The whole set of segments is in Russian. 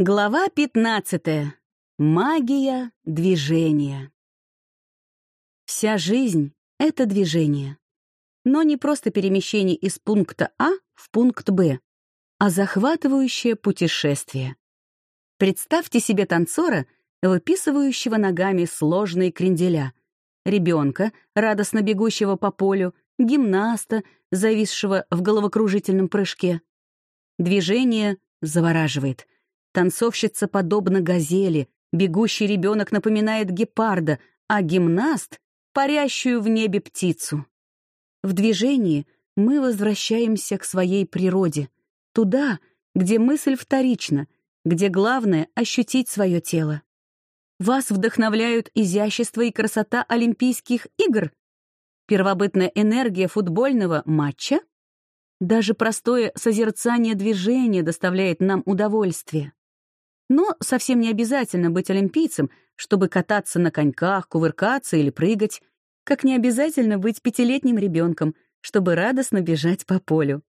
Глава 15. Магия движения. Вся жизнь — это движение. Но не просто перемещение из пункта А в пункт Б, а захватывающее путешествие. Представьте себе танцора, выписывающего ногами сложные кренделя, ребенка, радостно бегущего по полю, гимнаста, зависшего в головокружительном прыжке. Движение завораживает — Танцовщица подобна газели, бегущий ребенок напоминает гепарда, а гимнаст — парящую в небе птицу. В движении мы возвращаемся к своей природе, туда, где мысль вторична, где главное — ощутить свое тело. Вас вдохновляют изящество и красота Олимпийских игр, первобытная энергия футбольного матча. Даже простое созерцание движения доставляет нам удовольствие. Но совсем не обязательно быть олимпийцем, чтобы кататься на коньках, кувыркаться или прыгать, как не обязательно быть пятилетним ребенком, чтобы радостно бежать по полю.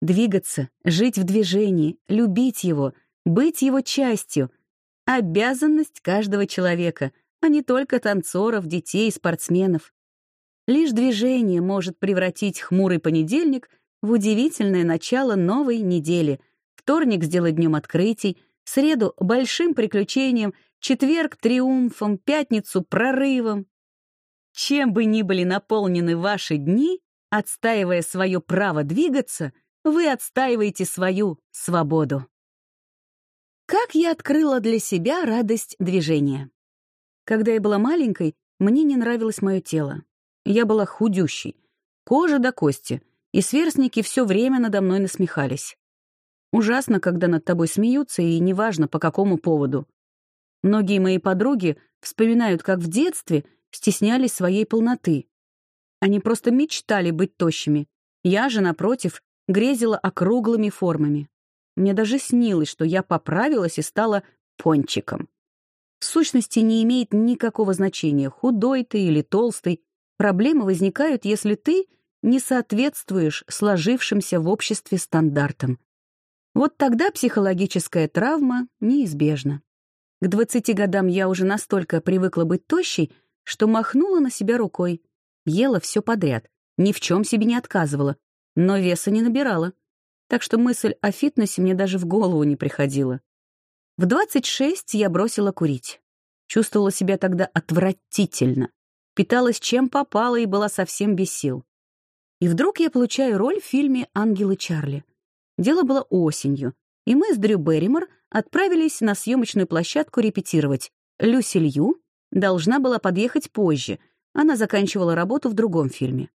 Двигаться, жить в движении, любить его, быть его частью — обязанность каждого человека, а не только танцоров, детей спортсменов. Лишь движение может превратить хмурый понедельник в удивительное начало новой недели, вторник сделать днем открытий — среду — большим приключением, четверг — триумфом, пятницу — прорывом. Чем бы ни были наполнены ваши дни, отстаивая свое право двигаться, вы отстаиваете свою свободу. Как я открыла для себя радость движения? Когда я была маленькой, мне не нравилось мое тело. Я была худющей, кожа до кости, и сверстники все время надо мной насмехались. Ужасно, когда над тобой смеются, и неважно, по какому поводу. Многие мои подруги вспоминают, как в детстве стеснялись своей полноты. Они просто мечтали быть тощими. Я же, напротив, грезила округлыми формами. Мне даже снилось, что я поправилась и стала пончиком. В сущности, не имеет никакого значения, худой ты или толстый. Проблемы возникают, если ты не соответствуешь сложившимся в обществе стандартам. Вот тогда психологическая травма неизбежна. К 20 годам я уже настолько привыкла быть тощей, что махнула на себя рукой. Ела все подряд, ни в чем себе не отказывала, но веса не набирала. Так что мысль о фитнесе мне даже в голову не приходила. В 26 я бросила курить. Чувствовала себя тогда отвратительно. Питалась чем попало и была совсем без сил. И вдруг я получаю роль в фильме «Ангелы Чарли». Дело было осенью, и мы с Дрю Берримор отправились на съемочную площадку репетировать. Люси Лью должна была подъехать позже, она заканчивала работу в другом фильме.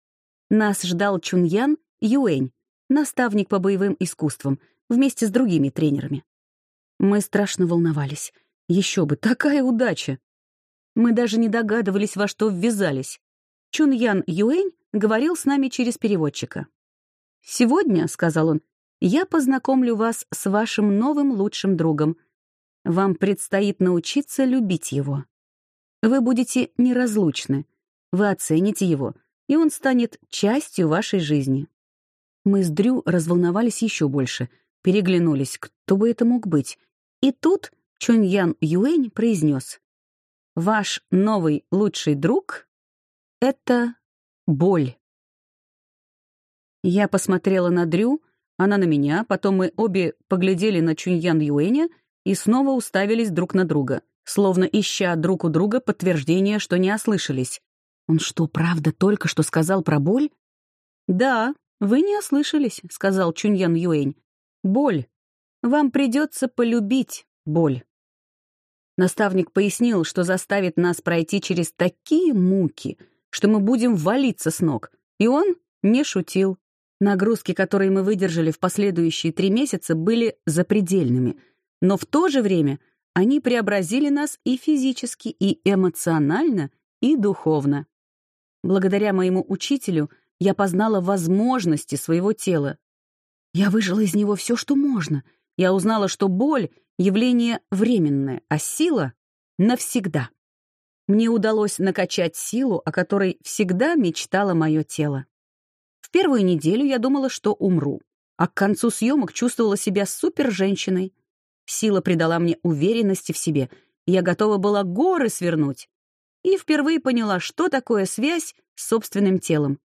Нас ждал Чуньян Юэнь, наставник по боевым искусствам, вместе с другими тренерами. Мы страшно волновались. Еще бы, такая удача! Мы даже не догадывались, во что ввязались. Чуньян Юэнь говорил с нами через переводчика. «Сегодня», — сказал он, я познакомлю вас с вашим новым лучшим другом. Вам предстоит научиться любить его. Вы будете неразлучны. Вы оцените его, и он станет частью вашей жизни. Мы с Дрю разволновались еще больше, переглянулись, кто бы это мог быть. И тут Чуньян Юэнь произнес. «Ваш новый лучший друг — это боль». Я посмотрела на Дрю, она на меня, потом мы обе поглядели на Чуньян Юэня и снова уставились друг на друга, словно ища друг у друга подтверждение, что не ослышались. «Он что, правда только что сказал про боль?» «Да, вы не ослышались», — сказал Чуньян Юэнь. «Боль. Вам придется полюбить боль». Наставник пояснил, что заставит нас пройти через такие муки, что мы будем валиться с ног, и он не шутил. Нагрузки, которые мы выдержали в последующие три месяца, были запредельными, но в то же время они преобразили нас и физически, и эмоционально, и духовно. Благодаря моему учителю я познала возможности своего тела. Я выжила из него все, что можно. Я узнала, что боль — явление временное, а сила — навсегда. Мне удалось накачать силу, о которой всегда мечтало мое тело первую неделю я думала, что умру, а к концу съемок чувствовала себя супер-женщиной. Сила придала мне уверенности в себе. Я готова была горы свернуть. И впервые поняла, что такое связь с собственным телом.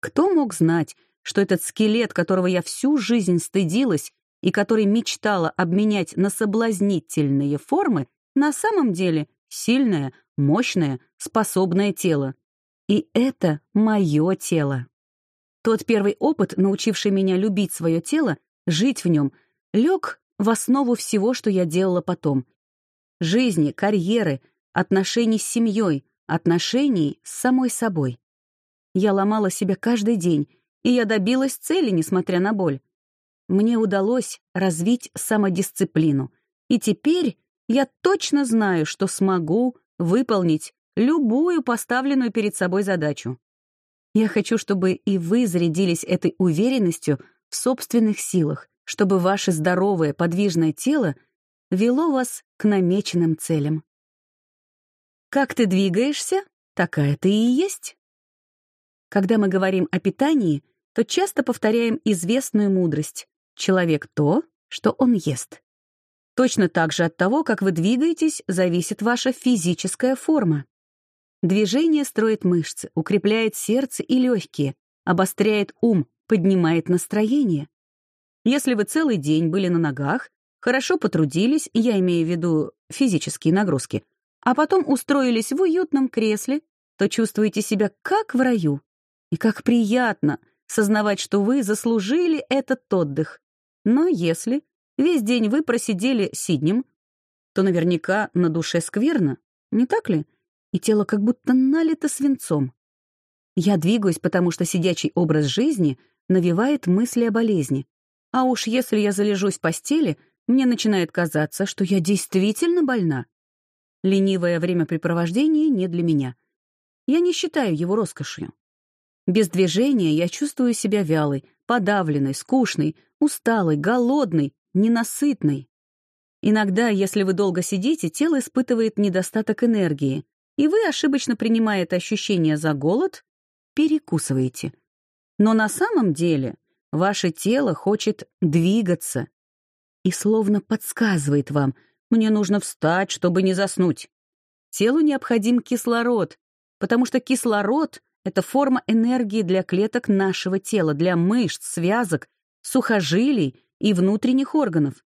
Кто мог знать, что этот скелет, которого я всю жизнь стыдилась и который мечтала обменять на соблазнительные формы, на самом деле сильное, мощное, способное тело. И это мое тело. Тот первый опыт, научивший меня любить свое тело, жить в нем, лег в основу всего, что я делала потом. Жизни, карьеры, отношений с семьей, отношений с самой собой. Я ломала себя каждый день, и я добилась цели, несмотря на боль. Мне удалось развить самодисциплину, и теперь я точно знаю, что смогу выполнить любую поставленную перед собой задачу. Я хочу, чтобы и вы зарядились этой уверенностью в собственных силах, чтобы ваше здоровое, подвижное тело вело вас к намеченным целям. Как ты двигаешься, такая ты и есть. Когда мы говорим о питании, то часто повторяем известную мудрость «человек то, что он ест». Точно так же от того, как вы двигаетесь, зависит ваша физическая форма. Движение строит мышцы, укрепляет сердце и легкие, обостряет ум, поднимает настроение. Если вы целый день были на ногах, хорошо потрудились, я имею в виду физические нагрузки, а потом устроились в уютном кресле, то чувствуете себя как в раю. И как приятно сознавать, что вы заслужили этот отдых. Но если весь день вы просидели сиднем, то наверняка на душе скверно, не так ли? И тело как будто налито свинцом. Я двигаюсь, потому что сидячий образ жизни навевает мысли о болезни, а уж если я залежусь в постели, мне начинает казаться, что я действительно больна. Ленивое времяпрепровождение не для меня. Я не считаю его роскошью. Без движения я чувствую себя вялой, подавленной, скучной, усталой, голодной, ненасытной. Иногда, если вы долго сидите, тело испытывает недостаток энергии, и вы, ошибочно принимая это ощущение за голод, перекусываете. Но на самом деле Ваше тело хочет двигаться и словно подсказывает вам, мне нужно встать, чтобы не заснуть. Телу необходим кислород, потому что кислород — это форма энергии для клеток нашего тела, для мышц, связок, сухожилий и внутренних органов.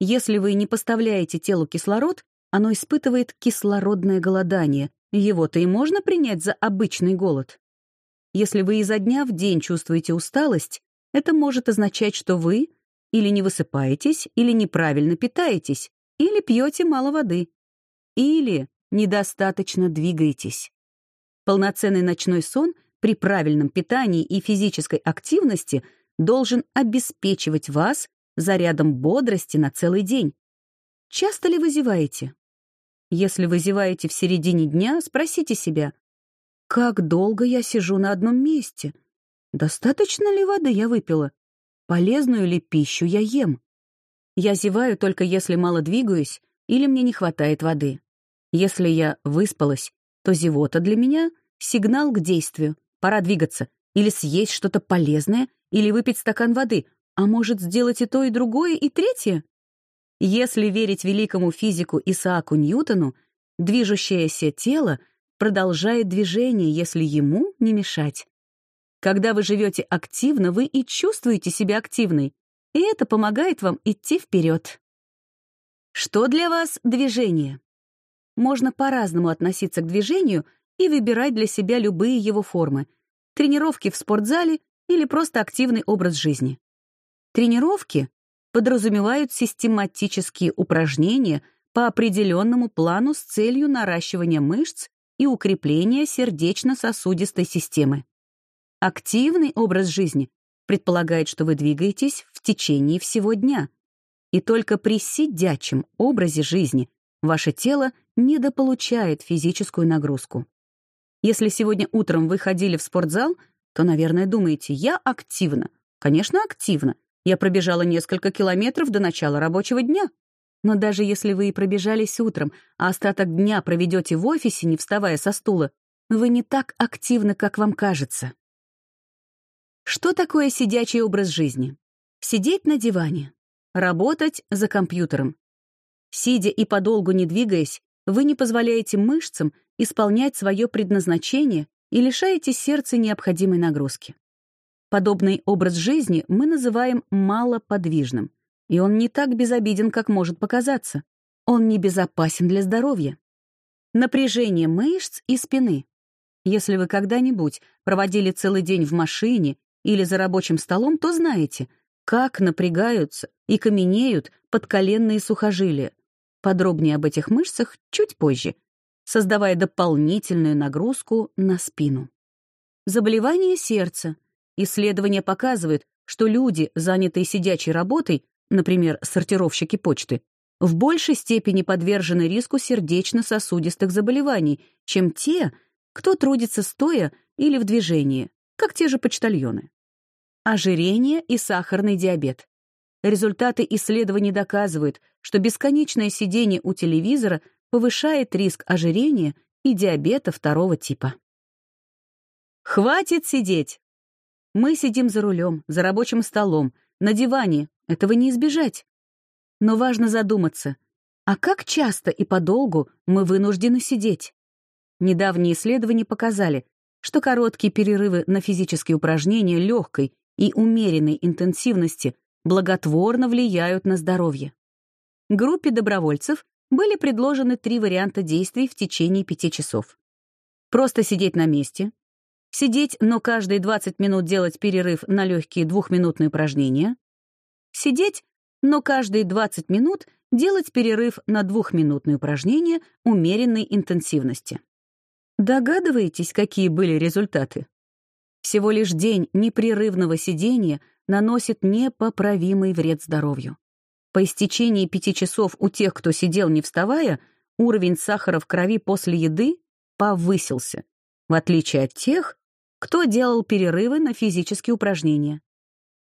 Если вы не поставляете телу кислород, оно испытывает кислородное голодание. Его-то и можно принять за обычный голод. Если вы изо дня в день чувствуете усталость, это может означать, что вы или не высыпаетесь, или неправильно питаетесь, или пьете мало воды, или недостаточно двигаетесь. Полноценный ночной сон при правильном питании и физической активности должен обеспечивать вас зарядом бодрости на целый день. Часто ли вы зеваете? Если вы зеваете в середине дня, спросите себя, как долго я сижу на одном месте? Достаточно ли воды я выпила? Полезную ли пищу я ем? Я зеваю только если мало двигаюсь или мне не хватает воды. Если я выспалась, то зевота для меня — сигнал к действию. Пора двигаться. Или съесть что-то полезное, или выпить стакан воды, а может сделать и то, и другое, и третье? Если верить великому физику Исааку Ньютону, движущееся тело продолжает движение, если ему не мешать. Когда вы живете активно, вы и чувствуете себя активной, и это помогает вам идти вперед. Что для вас движение? Можно по-разному относиться к движению и выбирать для себя любые его формы. Тренировки в спортзале или просто активный образ жизни. Тренировки подразумевают систематические упражнения по определенному плану с целью наращивания мышц и укрепления сердечно-сосудистой системы. Активный образ жизни предполагает, что вы двигаетесь в течение всего дня. И только при сидячем образе жизни ваше тело недополучает физическую нагрузку. Если сегодня утром вы ходили в спортзал, то, наверное, думаете, я активна. Конечно, активна. Я пробежала несколько километров до начала рабочего дня. Но даже если вы и пробежались утром, а остаток дня проведете в офисе, не вставая со стула, вы не так активны, как вам кажется. Что такое сидячий образ жизни? Сидеть на диване. Работать за компьютером. Сидя и подолгу не двигаясь, вы не позволяете мышцам исполнять свое предназначение и лишаете сердца необходимой нагрузки. Подобный образ жизни мы называем малоподвижным, и он не так безобиден, как может показаться. Он небезопасен для здоровья. Напряжение мышц и спины. Если вы когда-нибудь проводили целый день в машине или за рабочим столом, то знаете, как напрягаются и каменеют подколенные сухожилия. Подробнее об этих мышцах чуть позже, создавая дополнительную нагрузку на спину. Заболевание сердца. Исследования показывают, что люди, занятые сидячей работой, например, сортировщики почты, в большей степени подвержены риску сердечно-сосудистых заболеваний, чем те, кто трудится стоя или в движении, как те же почтальоны. Ожирение и сахарный диабет. Результаты исследований доказывают, что бесконечное сидение у телевизора повышает риск ожирения и диабета второго типа. Хватит сидеть! Мы сидим за рулем, за рабочим столом, на диване, этого не избежать. Но важно задуматься, а как часто и подолгу мы вынуждены сидеть? Недавние исследования показали, что короткие перерывы на физические упражнения легкой и умеренной интенсивности благотворно влияют на здоровье. Группе добровольцев были предложены три варианта действий в течение пяти часов. Просто сидеть на месте, сидеть, но каждые 20 минут делать перерыв на легкие двухминутные упражнения, сидеть, но каждые 20 минут делать перерыв на двухминутные упражнения умеренной интенсивности. Догадываетесь, какие были результаты? Всего лишь день непрерывного сидения наносит непоправимый вред здоровью. По истечении пяти часов у тех, кто сидел не вставая, уровень сахара в крови после еды повысился, в отличие от тех, кто делал перерывы на физические упражнения.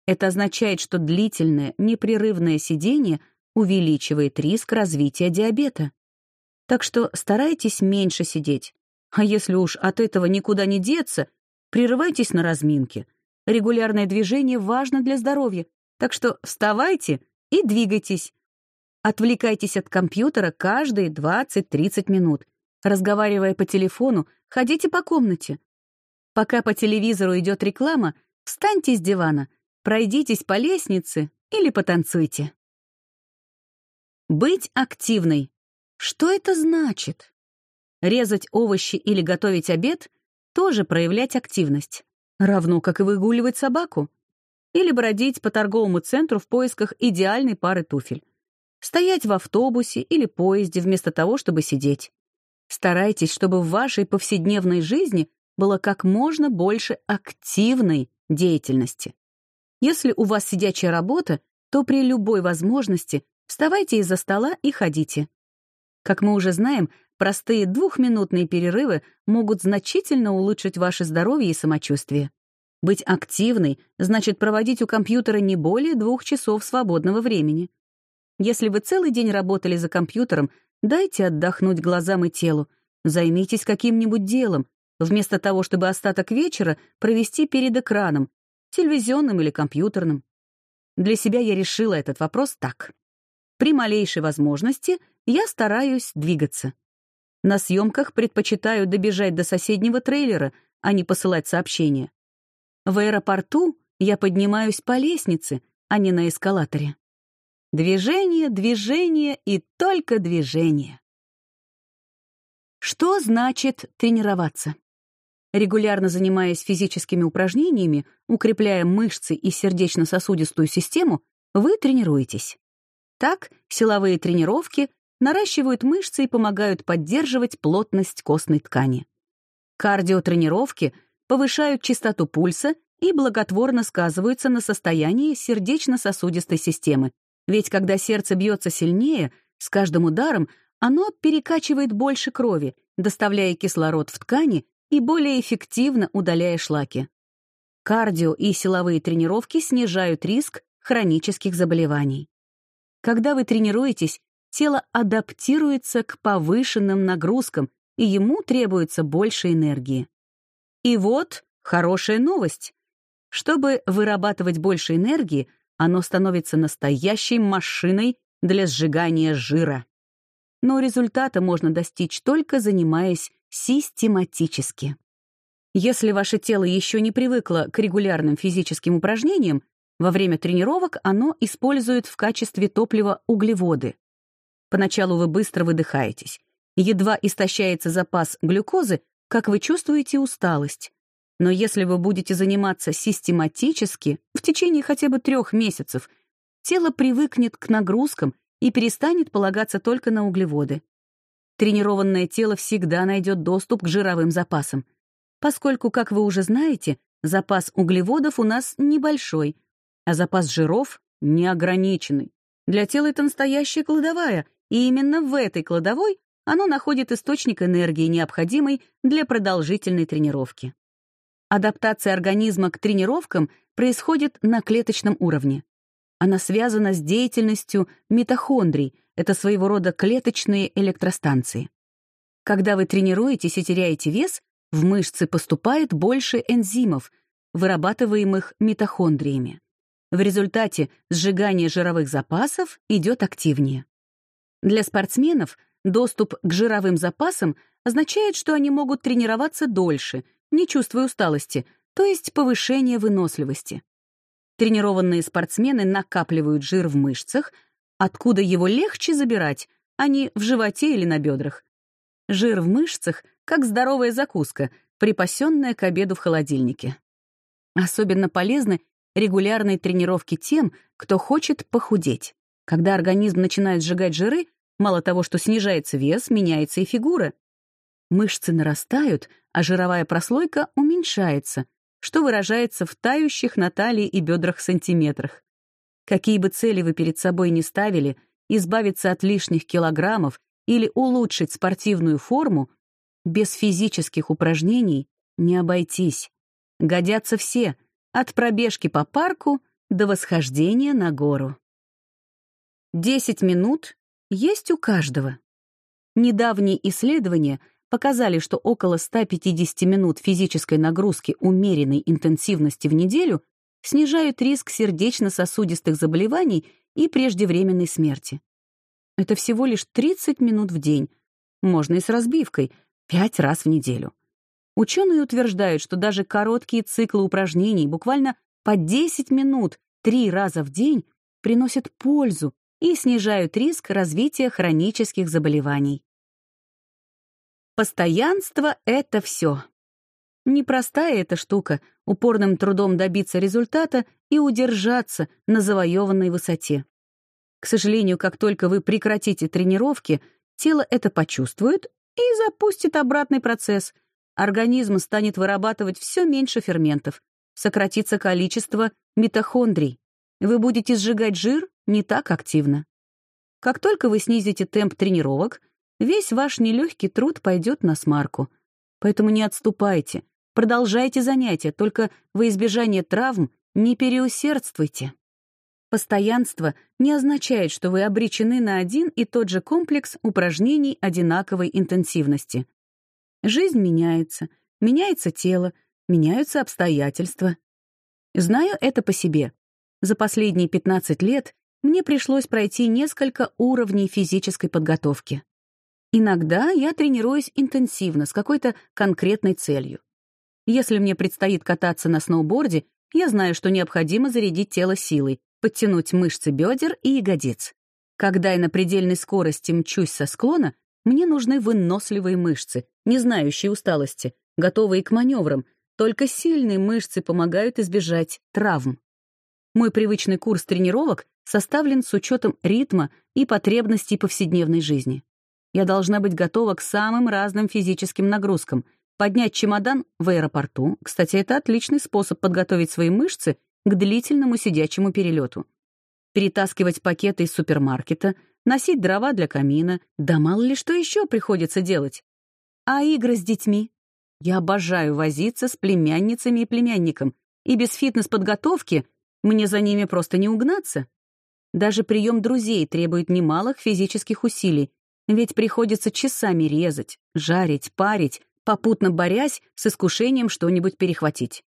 Это означает, что длительное, непрерывное сидение увеличивает риск развития диабета. Так что старайтесь меньше сидеть. А если уж от этого никуда не деться, прерывайтесь на разминке. Регулярное движение важно для здоровья, так что вставайте и двигайтесь. Отвлекайтесь от компьютера каждые 20-30 минут. Разговаривая по телефону, ходите по комнате. Пока по телевизору идет реклама, встаньте с дивана, пройдитесь по лестнице или потанцуйте. Быть активной. Что это значит? Резать овощи или готовить обед — тоже проявлять активность. Равно как и выгуливать собаку или бродить по торговому центру в поисках идеальной пары туфель. Стоять в автобусе или поезде вместо того, чтобы сидеть. Старайтесь, чтобы в вашей повседневной жизни было как можно больше активной деятельности. Если у вас сидячая работа, то при любой возможности вставайте из-за стола и ходите. Как мы уже знаем, простые двухминутные перерывы могут значительно улучшить ваше здоровье и самочувствие. Быть активной значит проводить у компьютера не более двух часов свободного времени. Если вы целый день работали за компьютером, дайте отдохнуть глазам и телу, займитесь каким-нибудь делом, вместо того, чтобы остаток вечера провести перед экраном, телевизионным или компьютерным. Для себя я решила этот вопрос так. При малейшей возможности я стараюсь двигаться. На съемках предпочитаю добежать до соседнего трейлера, а не посылать сообщения. В аэропорту я поднимаюсь по лестнице, а не на эскалаторе. Движение, движение и только движение. Что значит тренироваться? Регулярно занимаясь физическими упражнениями, укрепляя мышцы и сердечно-сосудистую систему, вы тренируетесь. Так, силовые тренировки наращивают мышцы и помогают поддерживать плотность костной ткани. Кардиотренировки повышают частоту пульса и благотворно сказываются на состоянии сердечно-сосудистой системы. Ведь когда сердце бьется сильнее, с каждым ударом оно перекачивает больше крови, доставляя кислород в ткани и более эффективно удаляя шлаки. Кардио и силовые тренировки снижают риск хронических заболеваний. Когда вы тренируетесь, тело адаптируется к повышенным нагрузкам, и ему требуется больше энергии. И вот хорошая новость. Чтобы вырабатывать больше энергии, оно становится настоящей машиной для сжигания жира. Но результата можно достичь только занимаясь систематически. Если ваше тело еще не привыкло к регулярным физическим упражнениям, во время тренировок оно использует в качестве топлива углеводы. Поначалу вы быстро выдыхаетесь. Едва истощается запас глюкозы, как вы чувствуете усталость. Но если вы будете заниматься систематически, в течение хотя бы трех месяцев, тело привыкнет к нагрузкам и перестанет полагаться только на углеводы. Тренированное тело всегда найдет доступ к жировым запасам — поскольку, как вы уже знаете, запас углеводов у нас небольшой, а запас жиров неограниченный. Для тела это настоящая кладовая, и именно в этой кладовой оно находит источник энергии, необходимый для продолжительной тренировки. Адаптация организма к тренировкам происходит на клеточном уровне. Она связана с деятельностью митохондрий, это своего рода клеточные электростанции. Когда вы тренируетесь и теряете вес, в мышцы поступает больше энзимов, вырабатываемых митохондриями. В результате сжигание жировых запасов идет активнее. Для спортсменов доступ к жировым запасам означает, что они могут тренироваться дольше, не чувствуя усталости, то есть повышение выносливости. Тренированные спортсмены накапливают жир в мышцах, откуда его легче забирать, а не в животе или на бедрах. Жир в мышцах как здоровая закуска, припасенная к обеду в холодильнике. Особенно полезны регулярные тренировки тем, кто хочет похудеть. Когда организм начинает сжигать жиры, мало того, что снижается вес, меняется и фигура. Мышцы нарастают, а жировая прослойка уменьшается, что выражается в тающих на талии и бедрах сантиметрах. Какие бы цели вы перед собой не ставили, избавиться от лишних килограммов или улучшить спортивную форму, без физических упражнений не обойтись. Годятся все, от пробежки по парку до восхождения на гору. Десять минут есть у каждого. Недавние исследования показали, что около 150 минут физической нагрузки умеренной интенсивности в неделю снижают риск сердечно-сосудистых заболеваний и преждевременной смерти. Это всего лишь 30 минут в день. Можно и с разбивкой, Пять раз в неделю. Ученые утверждают, что даже короткие циклы упражнений, буквально по 10 минут, три раза в день, приносят пользу и снижают риск развития хронических заболеваний. Постоянство — это все. Непростая эта штука — упорным трудом добиться результата и удержаться на завоеванной высоте. К сожалению, как только вы прекратите тренировки, тело это почувствует и запустит обратный процесс. Организм станет вырабатывать все меньше ферментов, сократится количество митохондрий. Вы будете сжигать жир не так активно. Как только вы снизите темп тренировок, весь ваш нелегкий труд пойдет на смарку. Поэтому не отступайте, продолжайте занятия, только во избежание травм не переусердствуйте. Постоянство не означает, что вы обречены на один и тот же комплекс упражнений одинаковой интенсивности. Жизнь меняется, меняется тело, меняются обстоятельства. Знаю это по себе. За последние 15 лет мне пришлось пройти несколько уровней физической подготовки. Иногда я тренируюсь интенсивно, с какой-то конкретной целью. Если мне предстоит кататься на сноуборде, я знаю, что необходимо зарядить тело силой, подтянуть мышцы бедер и ягодиц. Когда я на предельной скорости мчусь со склона, мне нужны выносливые мышцы, не знающие усталости, готовые к маневрам, только сильные мышцы помогают избежать травм. Мой привычный курс тренировок составлен с учетом ритма и потребностей повседневной жизни. Я должна быть готова к самым разным физическим нагрузкам. Поднять чемодан в аэропорту, кстати, это отличный способ подготовить свои мышцы к длительному сидячему перелету. Перетаскивать пакеты из супермаркета, носить дрова для камина, да мало ли что еще приходится делать. А игры с детьми? Я обожаю возиться с племянницами и племянником, и без фитнес-подготовки мне за ними просто не угнаться. Даже прием друзей требует немалых физических усилий, ведь приходится часами резать, жарить, парить, попутно борясь с искушением что-нибудь перехватить.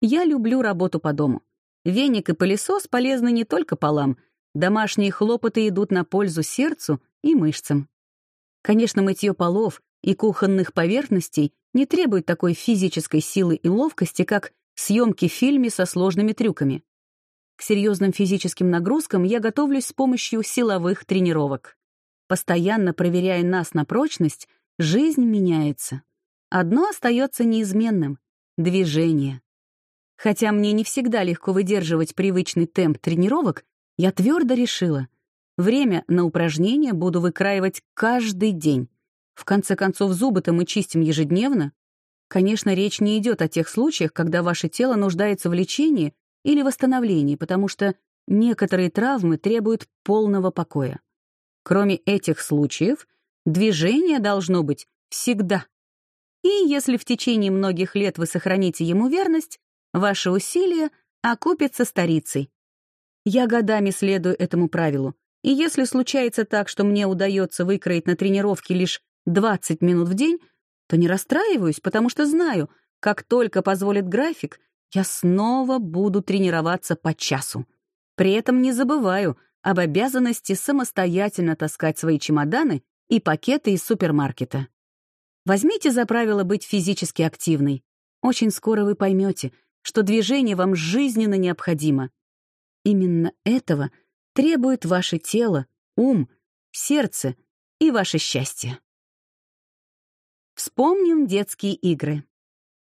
Я люблю работу по дому. Веник и пылесос полезны не только полам. Домашние хлопоты идут на пользу сердцу и мышцам. Конечно, мытье полов и кухонных поверхностей не требует такой физической силы и ловкости, как съемки в фильме со сложными трюками. К серьезным физическим нагрузкам я готовлюсь с помощью силовых тренировок. Постоянно проверяя нас на прочность, жизнь меняется. Одно остается неизменным — движение. Хотя мне не всегда легко выдерживать привычный темп тренировок, я твердо решила — время на упражнения буду выкраивать каждый день. В конце концов, зубы-то мы чистим ежедневно. Конечно, речь не идет о тех случаях, когда ваше тело нуждается в лечении или восстановлении, потому что некоторые травмы требуют полного покоя. Кроме этих случаев, движение должно быть всегда. И если в течение многих лет вы сохраните ему верность, ваши усилия окупятся старицей. Я годами следую этому правилу, и если случается так, что мне удается выкроить на тренировке лишь 20 минут в день, то не расстраиваюсь, потому что знаю, как только позволит график, я снова буду тренироваться по часу. При этом не забываю об обязанности самостоятельно таскать свои чемоданы и пакеты из супермаркета. Возьмите за правило быть физически активной. Очень скоро вы поймете, что движение вам жизненно необходимо. Именно этого требует ваше тело, ум, сердце и ваше счастье. Вспомним детские игры.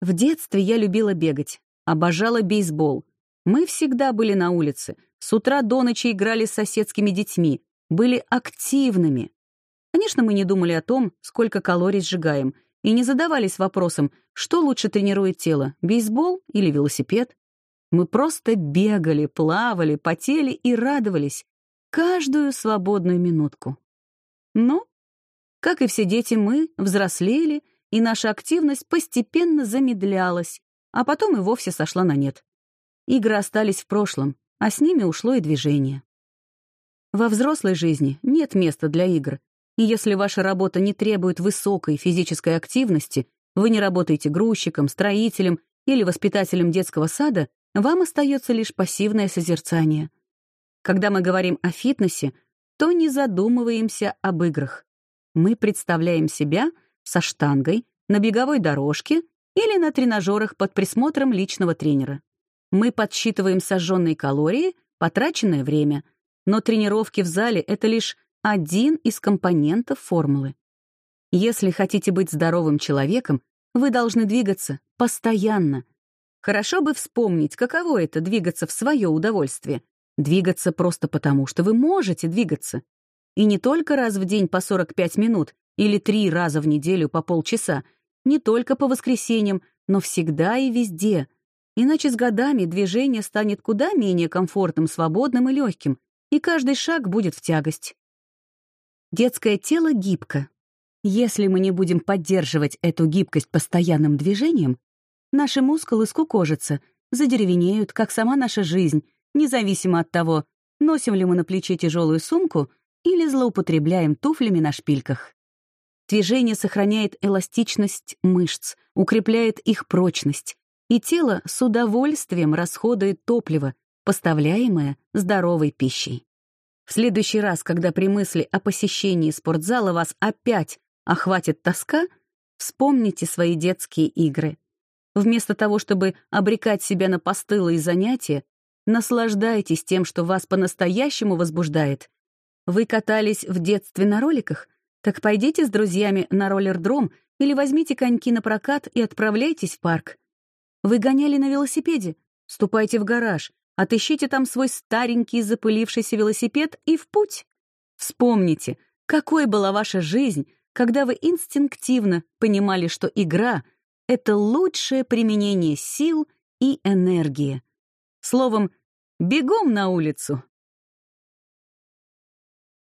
В детстве я любила бегать, обожала бейсбол. Мы всегда были на улице, с утра до ночи играли с соседскими детьми, были активными. Конечно, мы не думали о том, сколько калорий сжигаем, и не задавались вопросом, что лучше тренирует тело, бейсбол или велосипед. Мы просто бегали, плавали, потели и радовались каждую свободную минутку. Но, как и все дети, мы взрослели, и наша активность постепенно замедлялась, а потом и вовсе сошла на нет. Игры остались в прошлом, а с ними ушло и движение. Во взрослой жизни нет места для игр, и если ваша работа не требует высокой физической активности, вы не работаете грузчиком, строителем или воспитателем детского сада, вам остается лишь пассивное созерцание. Когда мы говорим о фитнесе, то не задумываемся об играх. Мы представляем себя со штангой, на беговой дорожке или на тренажерах под присмотром личного тренера. Мы подсчитываем сожженные калории, потраченное время, но тренировки в зале — это лишь один из компонентов формулы. Если хотите быть здоровым человеком, вы должны двигаться постоянно. Хорошо бы вспомнить, каково это — двигаться в свое удовольствие. Двигаться просто потому, что вы можете двигаться. И не только раз в день по 45 минут или три раза в неделю по полчаса, не только по воскресеньям, но всегда и везде. Иначе с годами движение станет куда менее комфортным, свободным и легким, и каждый шаг будет в тягость. Детское тело гибко. Если мы не будем поддерживать эту гибкость постоянным движением, наши мускулы скукожатся, задеревенеют, как сама наша жизнь, независимо от того, носим ли мы на плече тяжелую сумку или злоупотребляем туфлями на шпильках. Движение сохраняет эластичность мышц, укрепляет их прочность, и тело с удовольствием расходует топливо, поставляемое здоровой пищей. В следующий раз, когда при мысли о посещении спортзала вас опять охватит тоска, вспомните свои детские игры. Вместо того, чтобы обрекать себя на постылые занятия, наслаждайтесь тем, что вас по-настоящему возбуждает. Вы катались в детстве на роликах? Так пойдите с друзьями на роллердром или возьмите коньки на прокат и отправляйтесь в парк. Вы гоняли на велосипеде? Ступайте в гараж, Отыщите там свой старенький запылившийся велосипед и в путь. Вспомните, какой была ваша жизнь, когда вы инстинктивно понимали, что игра — это лучшее применение сил и энергии. Словом, бегом на улицу